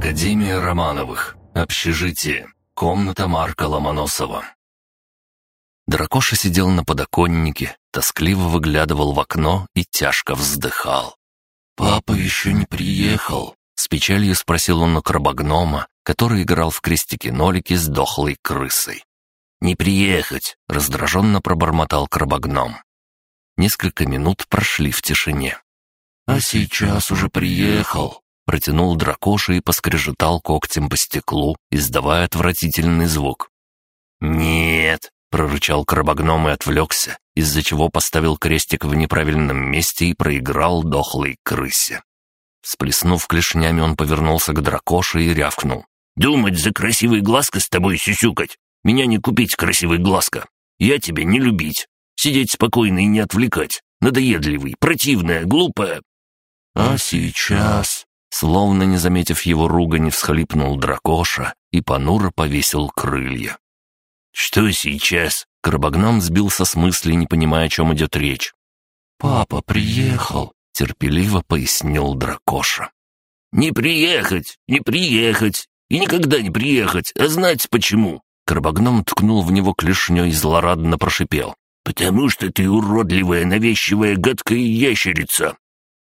Академия Романовых. Общежитие. Комната Марка Ломоносова. Дракоша сидел на подоконнике, тоскливо выглядывал в окно и тяжко вздыхал. «Папа еще не приехал», — с печалью спросил он у крабогнома, который играл в крестики-нолики с дохлой крысой. «Не приехать!» — раздраженно пробормотал крабогном. Несколько минут прошли в тишине. «А сейчас уже приехал», — протянул дракоша и поскрежетал когтем по стеклу, издавая отвратительный звук. «Нет!» — прорычал крабогном и отвлекся, из-за чего поставил крестик в неправильном месте и проиграл дохлой крысе. Сплеснув клешнями, он повернулся к дракоше и рявкнул. «Думать за красивый глазка с тобой сюсюкать! Меня не купить, красивый глазка! Я тебя не любить! Сидеть спокойно и не отвлекать. Надоедливый, противная, глупая. А сейчас... Словно не заметив его ругани, всхлипнул дракоша и понуро повесил крылья. «Что сейчас?» — Крабогном сбился с мысли, не понимая, о чем идет речь. «Папа приехал», — терпеливо пояснил дракоша. «Не приехать, не приехать, и никогда не приехать, а знать почему?» Крабогном ткнул в него клешней и злорадно прошипел. «Потому что ты уродливая, навязчивая, гадкая ящерица!»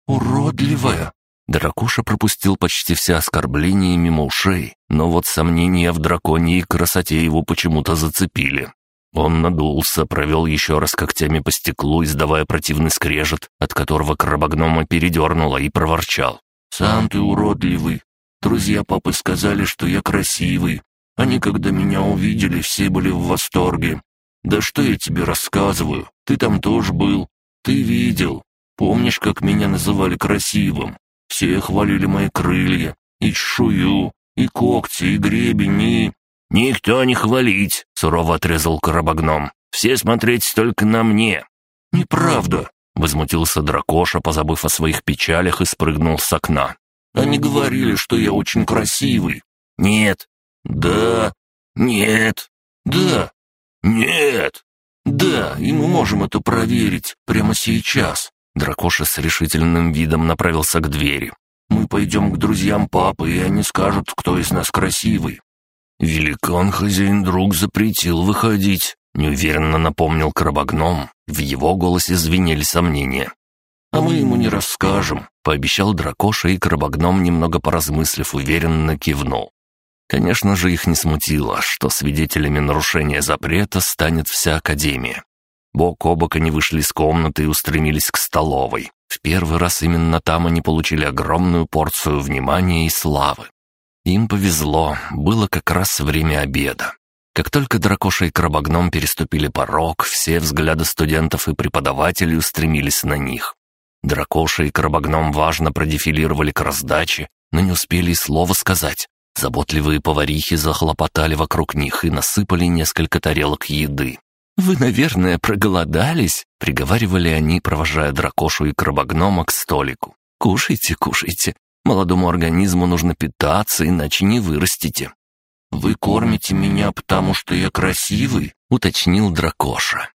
«Уродливая?» Дракуша пропустил почти все оскорбления мимо ушей, но вот сомнения в драконе и красоте его почему-то зацепили. Он надулся, провел еще раз когтями по стеклу, издавая противный скрежет, от которого крабогнома передернуло и проворчал. «Сам ты уродливый. Друзья папы сказали, что я красивый. Они, когда меня увидели, все были в восторге. «Да что я тебе рассказываю? Ты там тоже был. Ты видел. Помнишь, как меня называли красивым? Все хвалили мои крылья, и чешую, и когти, и гребень, и...» «Никто не хвалить», — сурово отрезал коробогном. «Все смотреть только на мне». «Неправда», — возмутился дракоша, позабыв о своих печалях и спрыгнул с окна. «Они говорили, что я очень красивый». «Нет». «Да». «Нет». «Да». «Нет!» «Да, и мы можем это проверить прямо сейчас». Дракоша с решительным видом направился к двери. «Мы пойдем к друзьям папы, и они скажут, кто из нас красивый». «Великан хозяин-друг запретил выходить», — неуверенно напомнил крабогном. В его голосе звенели сомнения. «А мы ему не расскажем», — пообещал дракоша, и крабогном, немного поразмыслив, уверенно кивнул. Конечно же, их не смутило, что свидетелями нарушения запрета станет вся Академия. Бок о бок они вышли из комнаты и устремились к столовой. В первый раз именно там они получили огромную порцию внимания и славы. Им повезло, было как раз время обеда. Как только Дракоша и Крабогном переступили порог, все взгляды студентов и преподавателей устремились на них. Дракоша и Крабогном важно продефилировали к раздаче, но не успели и слова сказать, Заботливые поварихи захлопотали вокруг них и насыпали несколько тарелок еды. «Вы, наверное, проголодались?» — приговаривали они, провожая дракошу и крабогнома к столику. «Кушайте, кушайте. Молодому организму нужно питаться, иначе не вырастите». «Вы кормите меня, потому что я красивый?» — уточнил дракоша.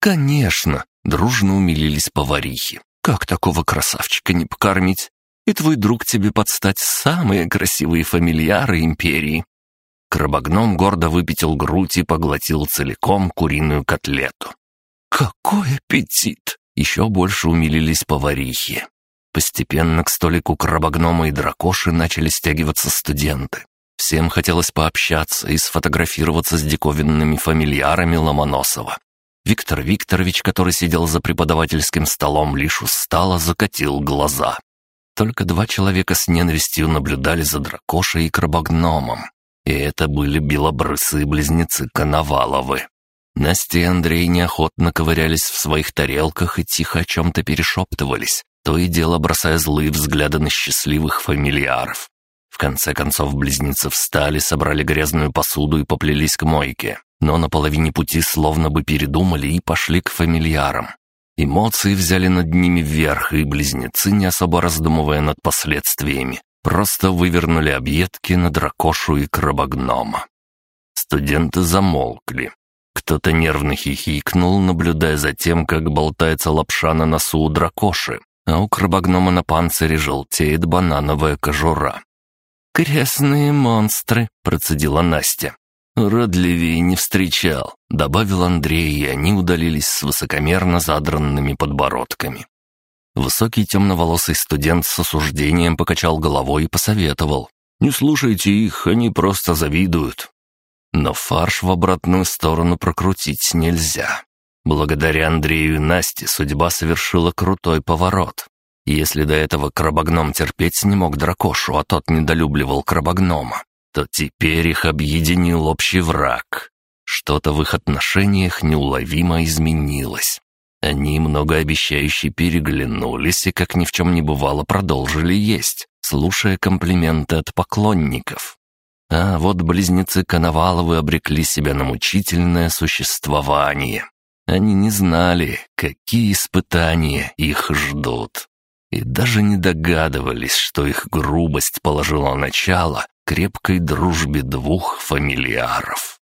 «Конечно!» — дружно умилились поварихи. «Как такого красавчика не покормить? и твой друг тебе подстать самые красивые фамильяры империи». Крабогном гордо выпятил грудь и поглотил целиком куриную котлету. «Какой аппетит!» — еще больше умилились поварихи. Постепенно к столику крабогнома и дракоши начали стягиваться студенты. Всем хотелось пообщаться и сфотографироваться с диковинными фамильярами Ломоносова. Виктор Викторович, который сидел за преподавательским столом, лишь устало закатил глаза. Только два человека с ненавистью наблюдали за дракошей и крабогномом. И это были белобрысые близнецы Коноваловы. Настя и Андрей неохотно ковырялись в своих тарелках и тихо о чем-то перешептывались, то и дело бросая злые взгляды на счастливых фамильяров. В конце концов близнецы встали, собрали грязную посуду и поплелись к мойке, но на половине пути словно бы передумали и пошли к фамильярам. Эмоции взяли над ними вверх, и близнецы, не особо раздумывая над последствиями, просто вывернули объедки на дракошу и крабогнома. Студенты замолкли. Кто-то нервно хихикнул, наблюдая за тем, как болтается лапша на носу у дракоши, а у крабогнома на панцире желтеет банановая кожура. «Крестные монстры», — процедила Настя. «Родливее не встречал», — добавил Андрей, и они удалились с высокомерно задранными подбородками. Высокий темноволосый студент с осуждением покачал головой и посоветовал. «Не слушайте их, они просто завидуют». Но фарш в обратную сторону прокрутить нельзя. Благодаря Андрею и Насте судьба совершила крутой поворот. Если до этого крабогном терпеть не мог дракошу, а тот недолюбливал крабогнома, то теперь их объединил общий враг. Что-то в их отношениях неуловимо изменилось. Они многообещающе переглянулись и, как ни в чем не бывало, продолжили есть, слушая комплименты от поклонников. А вот близнецы Коноваловы обрекли себя на мучительное существование. Они не знали, какие испытания их ждут. И даже не догадывались, что их грубость положила начало крепкой дружбе двух фамильяров.